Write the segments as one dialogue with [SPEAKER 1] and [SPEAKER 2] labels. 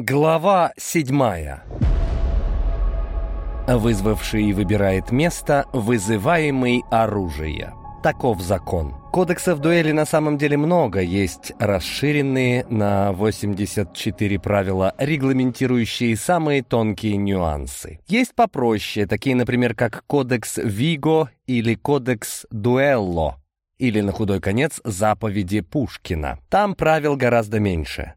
[SPEAKER 1] Глава седьмая Вызвавший выбирает место, вызываемый оружие. Таков закон. Кодексов дуэли на самом деле много, есть расширенные на 84 правила, регламентирующие самые тонкие нюансы. Есть попроще, такие, например, как Кодекс Виго или Кодекс Дуэлло, или, на худой конец, заповеди Пушкина. Там правил гораздо меньше.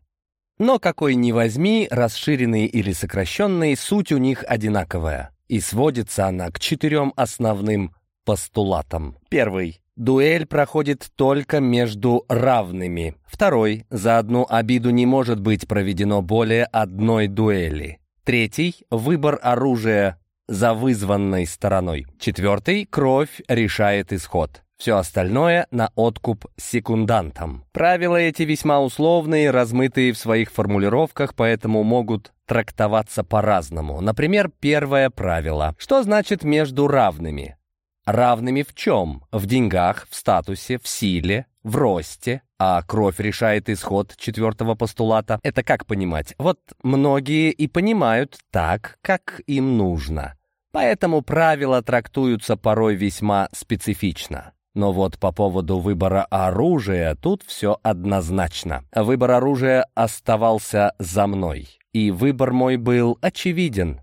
[SPEAKER 1] Но какой ни возьми, расширенный или сокращенный, суть у них одинаковая. И сводится она к четырем основным постулатам. Первый. Дуэль проходит только между равными. Второй. За одну обиду не может быть проведено более одной дуэли. Третий. Выбор оружия за вызванной стороной. Четвертый. Кровь решает исход. Все остальное на откуп секундантам. Правила эти весьма условные, размытые в своих формулировках, поэтому могут трактоваться по-разному. Например, первое правило. Что значит «между равными»? Равными в чем? В деньгах, в статусе, в силе, в росте. А кровь решает исход четвертого постулата. Это как понимать? Вот многие и понимают так, как им нужно. Поэтому правила трактуются порой весьма специфично. Но вот по поводу выбора оружия тут все однозначно. Выбор оружия оставался за мной. И выбор мой был очевиден.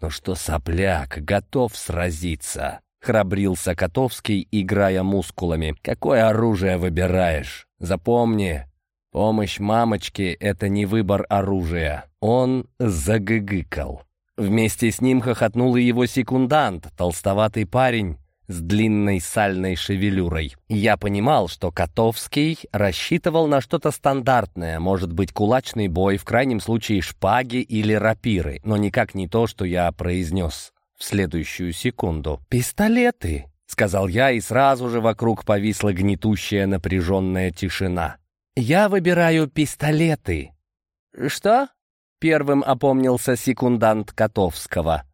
[SPEAKER 1] «Ну что, сопляк, готов сразиться?» — храбрился Котовский, играя мускулами. «Какое оружие выбираешь? Запомни, помощь мамочке — это не выбор оружия». Он загыгыкал. Вместе с ним хохотнул и его секундант, толстоватый парень, с длинной сальной шевелюрой. Я понимал, что Котовский рассчитывал на что-то стандартное, может быть, кулачный бой, в крайнем случае шпаги или рапиры, но никак не то, что я произнес в следующую секунду. «Пистолеты!» — сказал я, и сразу же вокруг повисла гнетущая напряженная тишина. «Я выбираю пистолеты». «Что?» — первым опомнился секундант Котовского.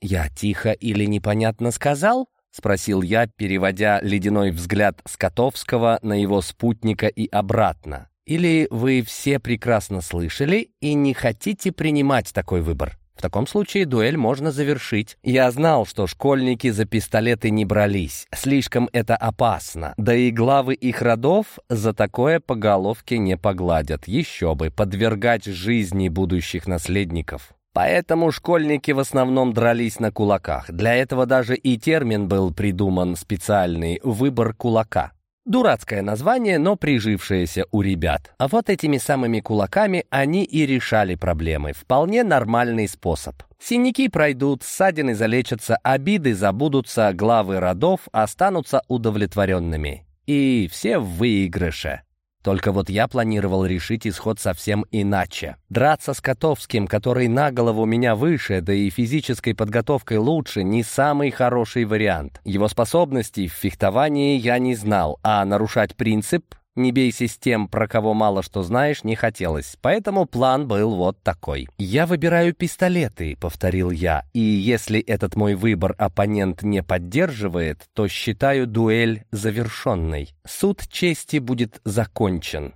[SPEAKER 1] «Я тихо или непонятно сказал?» — спросил я, переводя ледяной взгляд Скотовского на его спутника и обратно. «Или вы все прекрасно слышали и не хотите принимать такой выбор?» В таком случае дуэль можно завершить. Я знал, что школьники за пистолеты не брались. Слишком это опасно. Да и главы их родов за такое по головке не погладят. Еще бы, подвергать жизни будущих наследников. Поэтому школьники в основном дрались на кулаках. Для этого даже и термин был придуман специальный «выбор кулака». Дурацкое название, но прижившееся у ребят. А вот этими самыми кулаками они и решали проблемы. Вполне нормальный способ. Синяки пройдут, ссадины залечатся, обиды забудутся, главы родов останутся удовлетворенными. И все в выигрыше. Только вот я планировал решить исход совсем иначе. Драться с Котовским, который на голову меня выше, да и физической подготовкой лучше, не самый хороший вариант. Его способностей в фехтовании я не знал, а нарушать принцип «не бейся с тем, про кого мало что знаешь» не хотелось, поэтому план был вот такой. «Я выбираю пистолеты», — повторил я, «и если этот мой выбор оппонент не поддерживает, то считаю дуэль завершенной. Суд чести будет закончен».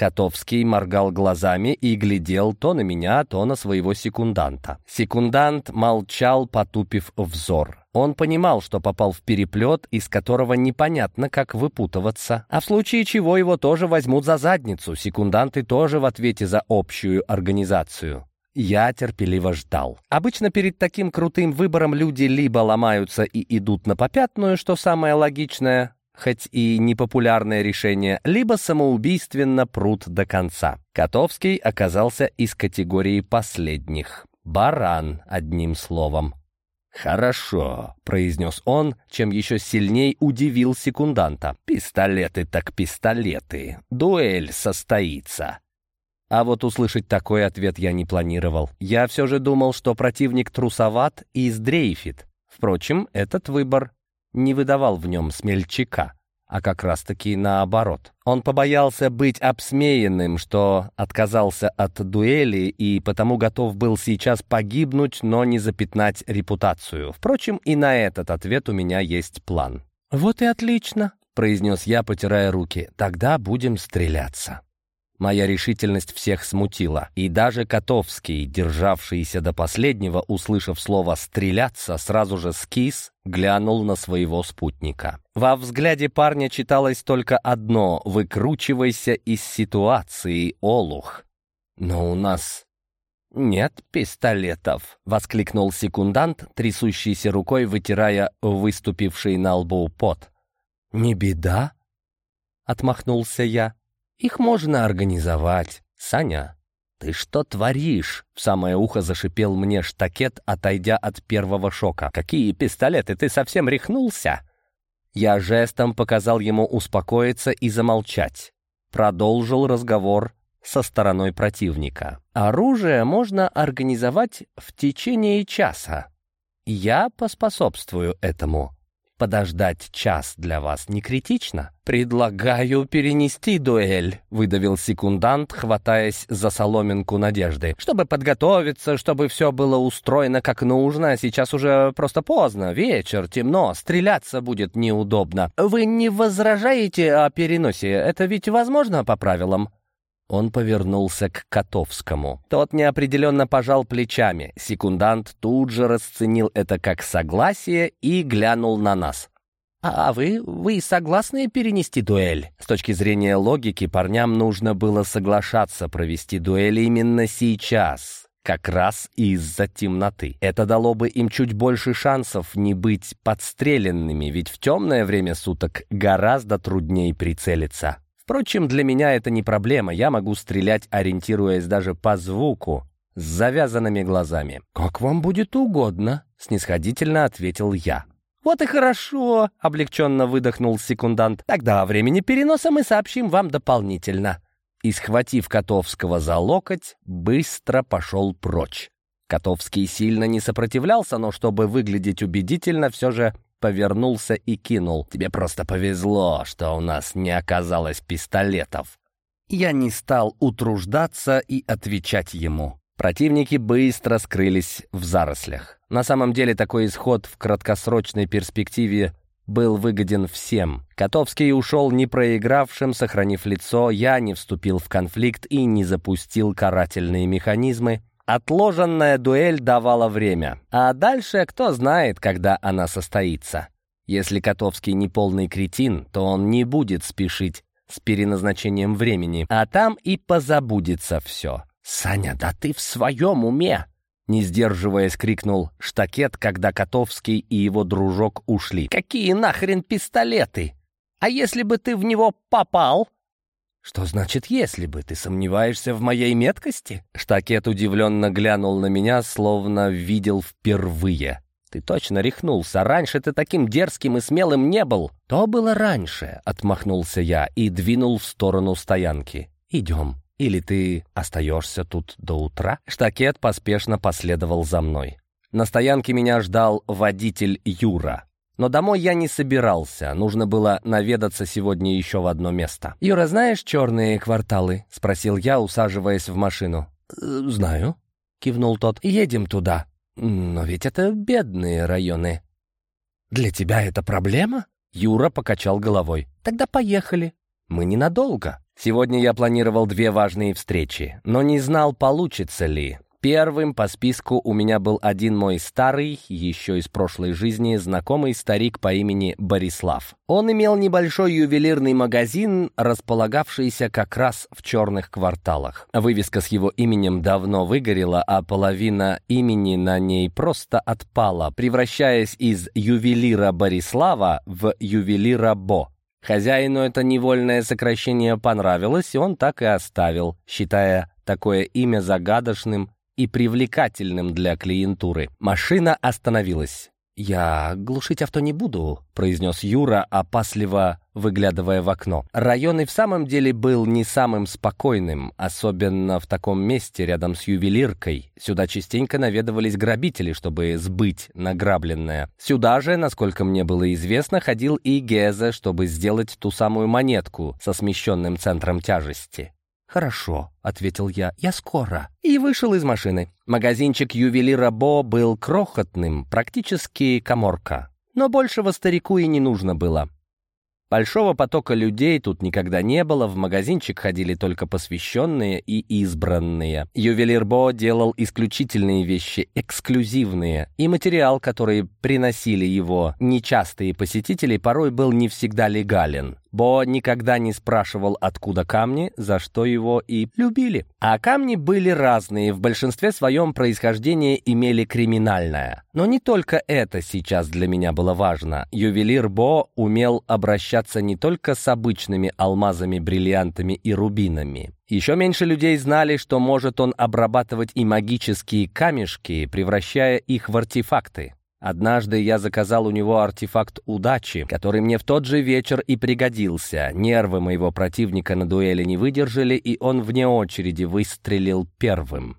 [SPEAKER 1] Котовский моргал глазами и глядел то на меня, то на своего секунданта. Секундант молчал, потупив взор. Он понимал, что попал в переплет, из которого непонятно, как выпутываться. А в случае чего его тоже возьмут за задницу. Секунданты тоже в ответе за общую организацию. Я терпеливо ждал. Обычно перед таким крутым выбором люди либо ломаются и идут на попятную, что самое логичное, хоть и непопулярное решение, либо самоубийственно прут до конца. Котовский оказался из категории последних. Баран, одним словом. «Хорошо», — произнес он, чем еще сильней удивил секунданта. «Пистолеты так пистолеты. Дуэль состоится». А вот услышать такой ответ я не планировал. Я все же думал, что противник трусоват и сдрейфит. Впрочем, этот выбор не выдавал в нем смельчака, а как раз-таки наоборот. Он побоялся быть обсмеянным, что отказался от дуэли и потому готов был сейчас погибнуть, но не запятнать репутацию. Впрочем, и на этот ответ у меня есть план. «Вот и отлично», — произнес я, потирая руки. «Тогда будем стреляться». Моя решительность всех смутила. И даже Котовский, державшийся до последнего, услышав слово «стреляться», сразу же скис, глянул на своего спутника. Во взгляде парня читалось только одно «выкручивайся из ситуации, Олух». «Но у нас «Нет пистолетов!» — воскликнул секундант, трясущийся рукой, вытирая выступивший на лбу пот. «Не беда?» — отмахнулся я. Их можно организовать. Саня, ты что творишь? В самое ухо зашипел мне штакет, отойдя от первого шока. Какие пистолеты? Ты совсем рехнулся? Я жестом показал ему успокоиться и замолчать. Продолжил разговор со стороной противника. Оружие можно организовать в течение часа. Я поспособствую этому. Подождать час для вас не критично? Предлагаю перенести дуэль, выдавил секундант, хватаясь за соломинку надежды. Чтобы подготовиться, чтобы все было устроено как нужно, сейчас уже просто поздно, вечер, темно, стреляться будет неудобно. Вы не возражаете о переносе? Это ведь возможно по правилам? Он повернулся к Котовскому. Тот неопределенно пожал плечами. Секундант тут же расценил это как согласие и глянул на нас. «А вы, вы согласны перенести дуэль?» С точки зрения логики, парням нужно было соглашаться провести дуэль именно сейчас, как раз из-за темноты. Это дало бы им чуть больше шансов не быть подстреленными, ведь в темное время суток гораздо труднее прицелиться. Впрочем, для меня это не проблема, я могу стрелять, ориентируясь даже по звуку, с завязанными глазами. «Как вам будет угодно», — снисходительно ответил я. «Вот и хорошо», — облегченно выдохнул секундант. «Тогда о времени переноса мы сообщим вам дополнительно». И, схватив Котовского за локоть, быстро пошел прочь. Котовский сильно не сопротивлялся, но чтобы выглядеть убедительно, все же повернулся и кинул. «Тебе просто повезло, что у нас не оказалось пистолетов». Я не стал утруждаться и отвечать ему. Противники быстро скрылись в зарослях. На самом деле такой исход в краткосрочной перспективе был выгоден всем. Котовский ушел не проигравшим, сохранив лицо, я не вступил в конфликт и не запустил карательные механизмы, Отложенная дуэль давала время. А дальше кто знает, когда она состоится. Если Котовский не полный кретин, то он не будет спешить с переназначением времени, а там и позабудется все. «Саня, да ты в своем уме!» Не сдерживаясь, крикнул штакет, когда Котовский и его дружок ушли. «Какие нахрен пистолеты? А если бы ты в него попал?» «Что значит «если бы»? Ты сомневаешься в моей меткости?» Штакет удивленно глянул на меня, словно видел впервые. «Ты точно рехнулся. Раньше ты таким дерзким и смелым не был». «То было раньше», — отмахнулся я и двинул в сторону стоянки. «Идем. Или ты остаешься тут до утра?» Штакет поспешно последовал за мной. На стоянке меня ждал водитель Юра. Но домой я не собирался, нужно было наведаться сегодня еще в одно место. «Юра, знаешь черные кварталы?» — спросил я, усаживаясь в машину. «Э, «Знаю», — кивнул тот. «Едем туда». «Но ведь это бедные районы». «Для тебя это проблема?» Юра покачал головой. «Тогда поехали». «Мы ненадолго. Сегодня я планировал две важные встречи, но не знал, получится ли. Первым по списку у меня был один мой старый, еще из прошлой жизни, знакомый старик по имени Борислав. Он имел небольшой ювелирный магазин, располагавшийся как раз в черных кварталах. Вывеска с его именем давно выгорела, а половина имени на ней просто отпала, превращаясь из ювелира Борислава в ювелира Бо. Хозяину это невольное сокращение понравилось, и он так и оставил, считая такое имя загадочным и привлекательным для клиентуры. Машина остановилась. «Я глушить авто не буду», — произнес Юра, опасливо выглядывая в окно. Район и в самом деле был не самым спокойным, особенно в таком месте рядом с ювелиркой. Сюда частенько наведывались грабители, чтобы сбыть награбленное. Сюда же, насколько мне было известно, ходил и Гезе, чтобы сделать ту самую монетку со смещенным центром тяжести. «Хорошо», — ответил я, — «я скоро». И вышел из машины. Магазинчик ювелира Бо был крохотным, практически коморка. Но большего старику и не нужно было. Большого потока людей тут никогда не было, в магазинчик ходили только посвященные и избранные. Ювелир Бо делал исключительные вещи, эксклюзивные, и материал, который приносили его нечастые посетители, порой был не всегда легален. Бо никогда не спрашивал, откуда камни, за что его и любили. А камни были разные, в большинстве своем происхождение имели криминальное. Но не только это сейчас для меня было важно. Ювелир Бо умел обращаться не только с обычными алмазами, бриллиантами и рубинами. Еще меньше людей знали, что может он обрабатывать и магические камешки, превращая их в артефакты. Однажды я заказал у него артефакт удачи, который мне в тот же вечер и пригодился. Нервы моего противника на дуэли не выдержали, и он вне очереди выстрелил первым.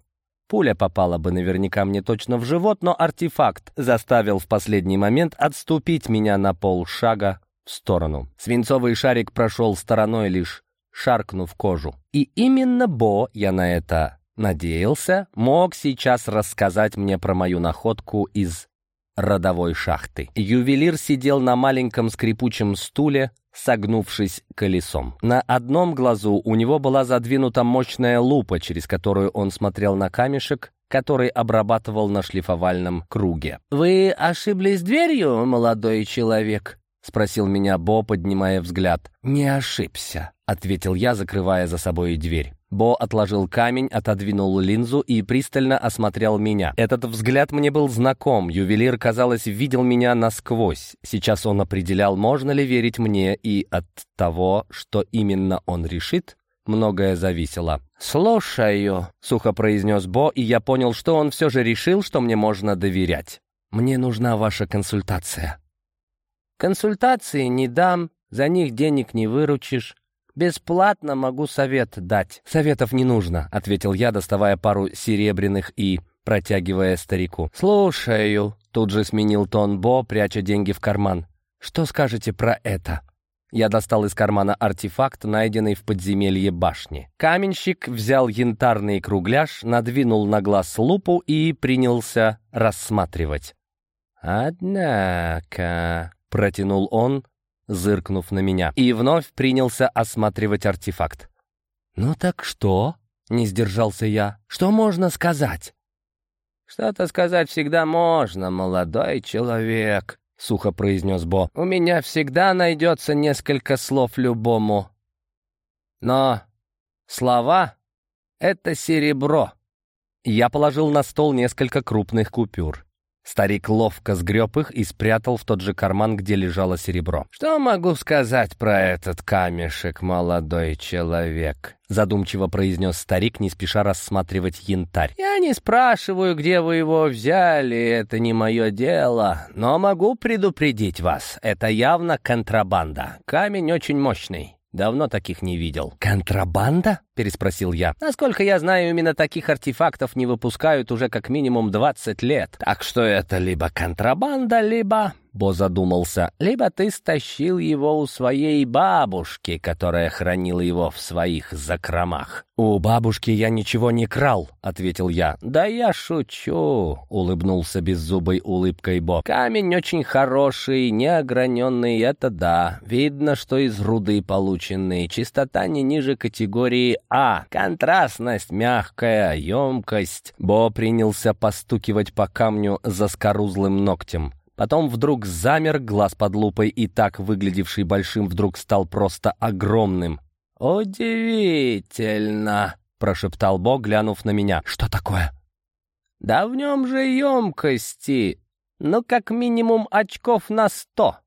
[SPEAKER 1] Пуля попала бы наверняка мне точно в живот, но артефакт заставил в последний момент отступить меня на полшага в сторону. Свинцовый шарик прошел стороной лишь шаркнув кожу. И именно Бо, я на это надеялся, мог сейчас рассказать мне про мою находку из родовой шахты. Ювелир сидел на маленьком скрипучем стуле, согнувшись колесом. На одном глазу у него была задвинута мощная лупа, через которую он смотрел на камешек, который обрабатывал на шлифовальном круге. «Вы ошиблись дверью, молодой человек?» — спросил меня Бо, поднимая взгляд. «Не ошибся», — ответил я, закрывая за собой дверь. Бо отложил камень, отодвинул линзу и пристально осмотрел меня. Этот взгляд мне был знаком. Ювелир, казалось, видел меня насквозь. Сейчас он определял, можно ли верить мне, и от того, что именно он решит, многое зависело. «Слушаю», — сухо произнес Бо, и я понял, что он все же решил, что мне можно доверять. «Мне нужна ваша консультация». «Консультации не дам, за них денег не выручишь. Бесплатно могу совет дать». «Советов не нужно», — ответил я, доставая пару серебряных и протягивая старику. «Слушаю», — тут же сменил тон Бо, пряча деньги в карман. «Что скажете про это?» Я достал из кармана артефакт, найденный в подземелье башни. Каменщик взял янтарный кругляш, надвинул на глаз лупу и принялся рассматривать. «Однако», — протянул он, зыркнув на меня, и вновь принялся осматривать артефакт. «Ну так что?» — не сдержался я. «Что можно сказать?» «Что-то сказать всегда можно, молодой человек», — сухо произнес Бо. «У меня всегда найдется несколько слов любому. Но слова — это серебро». Я положил на стол несколько крупных купюр. Старик ловко сгреб их и спрятал в тот же карман, где лежало серебро. «Что могу сказать про этот камешек, молодой человек?» Задумчиво произнес старик, не спеша рассматривать янтарь. «Я не спрашиваю, где вы его взяли, это не мое дело, но могу предупредить вас, это явно контрабанда. Камень очень мощный». Давно таких не видел. «Контрабанда?» — переспросил я. «Насколько я знаю, именно таких артефактов не выпускают уже как минимум 20 лет. Так что это либо контрабанда, либо Бо задумался. «Либо ты стащил его у своей бабушки, которая хранила его в своих закромах». «У бабушки я ничего не крал», — ответил я. «Да я шучу», — улыбнулся беззубой улыбкой Бо. «Камень очень хороший, неограненный, это да. Видно, что из руды полученный. Чистота не ниже категории А. Контрастность мягкая, емкость». Бо принялся постукивать по камню заскорузлым ногтем. Потом вдруг замер, глаз под лупой и так выглядевший большим вдруг стал просто огромным. «Удивительно!» — прошептал Бог, глянув на меня. «Что такое?» «Да в нем же емкости, ну как минимум очков на сто!»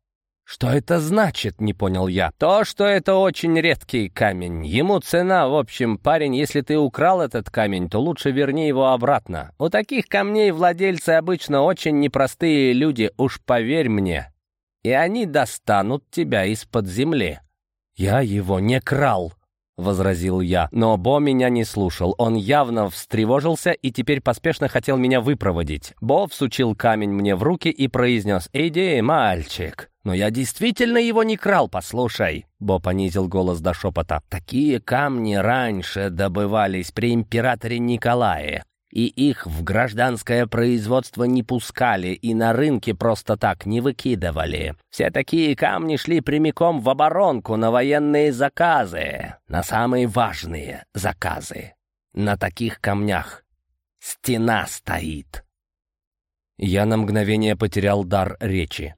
[SPEAKER 1] «Что это значит?» — не понял я. «То, что это очень редкий камень. Ему цена, в общем, парень, если ты украл этот камень, то лучше верни его обратно. У таких камней владельцы обычно очень непростые люди, уж поверь мне. И они достанут тебя из-под земли». «Я его не крал», — возразил я. Но Бо меня не слушал. Он явно встревожился и теперь поспешно хотел меня выпроводить. Бо всучил камень мне в руки и произнес «Иди, мальчик». «Но я действительно его не крал, послушай!» Бо понизил голос до шепота. «Такие камни раньше добывались при императоре Николае. и их в гражданское производство не пускали и на рынке просто так не выкидывали. Все такие камни шли прямиком в оборонку на военные заказы, на самые важные заказы. На таких камнях стена стоит. Я на мгновение потерял дар речи.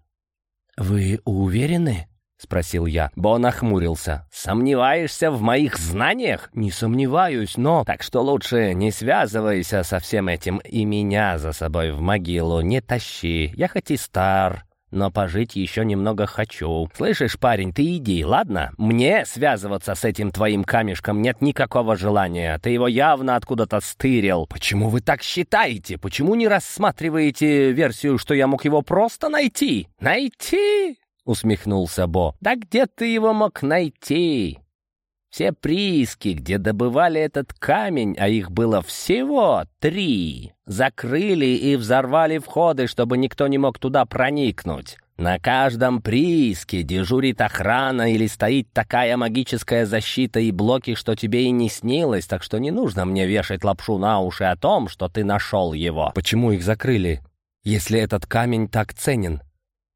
[SPEAKER 1] «Вы уверены?» — спросил я. Бо нахмурился. «Сомневаешься в моих знаниях?» «Не сомневаюсь, но...» «Так что лучше не связывайся со всем этим и меня за собой в могилу не тащи. Я хоть и стар, но пожить еще немного хочу. Слышишь, парень, ты иди, ладно? Мне связываться с этим твоим камешком нет никакого желания. Ты его явно откуда-то стырил. Почему вы так считаете? Почему не рассматриваете версию, что я мог его просто найти? Найти? усмехнулся Бо. «Да где ты его мог найти? Все прииски, где добывали этот камень, а их было всего три, закрыли и взорвали входы, чтобы никто не мог туда проникнуть. На каждом прииске дежурит охрана или стоит такая магическая защита и блоки, что тебе и не снилось, так что не нужно мне вешать лапшу на уши о том, что ты нашел его. Почему их закрыли, если этот камень так ценен?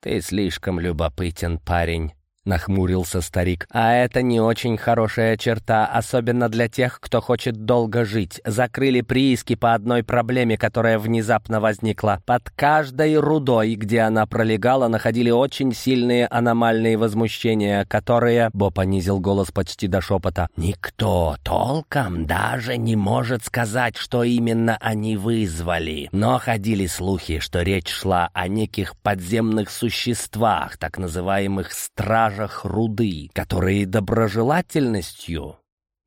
[SPEAKER 1] «Ты слишком любопытен, парень», — нахмурился старик. «А это не очень хорошая черта, особенно для тех, кто хочет долго жить. Закрыли прииски по одной проблеме, которая внезапно возникла. Под каждой рудой, где она пролегала, находили очень сильные аномальные возмущения, которые...» Бо понизил голос почти до шепота. «Никто толком даже не может сказать, что именно они вызвали. Но ходили слухи, что речь шла о неких подземных существах, так называемых «стражах», стражах руды, которые доброжелательностью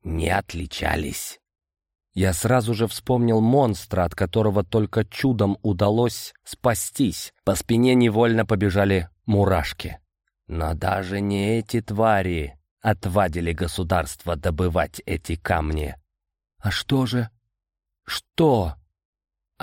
[SPEAKER 1] не отличались. Я сразу же вспомнил монстра, от которого только чудом удалось спастись. По спине невольно побежали мурашки. Но даже не эти твари отвадили государство добывать эти камни. А что же? Что?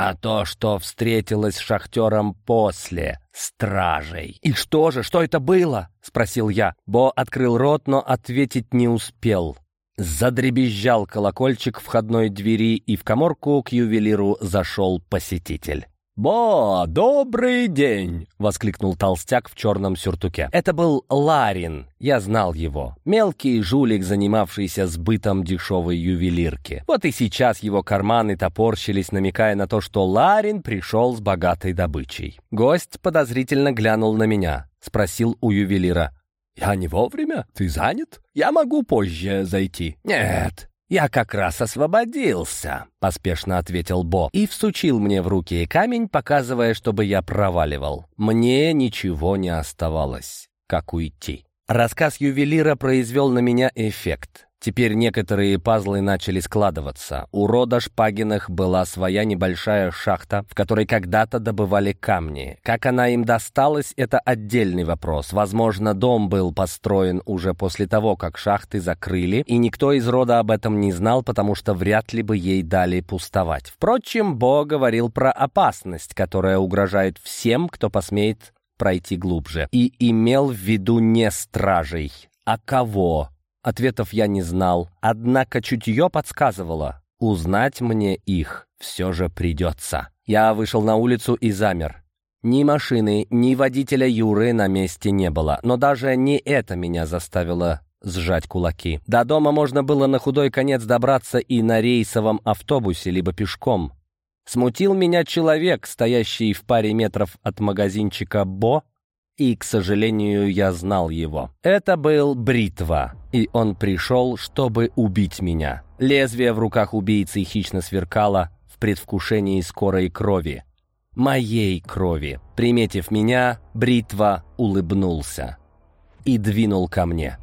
[SPEAKER 1] А то, что встретилась с шахтером после стражей. «И что же, что это было?» — спросил я. Бо открыл рот, но ответить не успел. Задребезжал колокольчик входной двери, и в коморку к ювелиру зашел посетитель. «Бо, добрый день!» — воскликнул толстяк в черном сюртуке. Это был Ларин, я знал его. Мелкий жулик, занимавшийся сбытом дешевой ювелирки. Вот и сейчас его карманы топорщились, намекая на то, что Ларин пришел с богатой добычей. Гость подозрительно глянул на меня, спросил у ювелира. «Я не вовремя? Ты занят? Я могу позже зайти». «Нет, «Я как раз освободился», — поспешно ответил Бо и всучил мне в руки камень, показывая, чтобы я проваливал. Мне ничего не оставалось, как уйти. Рассказ ювелира произвел на меня эффект. Теперь некоторые пазлы начали складываться. У рода Шпагиных была своя небольшая шахта, в которой когда-то добывали камни. Как она им досталась, это отдельный вопрос. Возможно, дом был построен уже после того, как шахты закрыли, и никто из рода об этом не знал, потому что вряд ли бы ей дали пустовать. Впрочем, Бо говорил про опасность, которая угрожает всем, кто посмеет пройти глубже, и имел в виду не стражей, а кого? Ответов я не знал, однако чутье подсказывало. Узнать мне их все же придется. Я вышел на улицу и замер. Ни машины, ни водителя Юры на месте не было, но даже не это меня заставило сжать кулаки. До дома можно было на худой конец добраться и на рейсовом автобусе, либо пешком. Смутил меня человек, стоящий в паре метров от магазинчика «Бо», и, к сожалению, я знал его. Это был Бритва, и он пришел, чтобы убить меня. Лезвие в руках убийцы хищно сверкало в предвкушении скорой крови. Моей крови. Приметив меня, Бритва улыбнулся и двинул ко мне.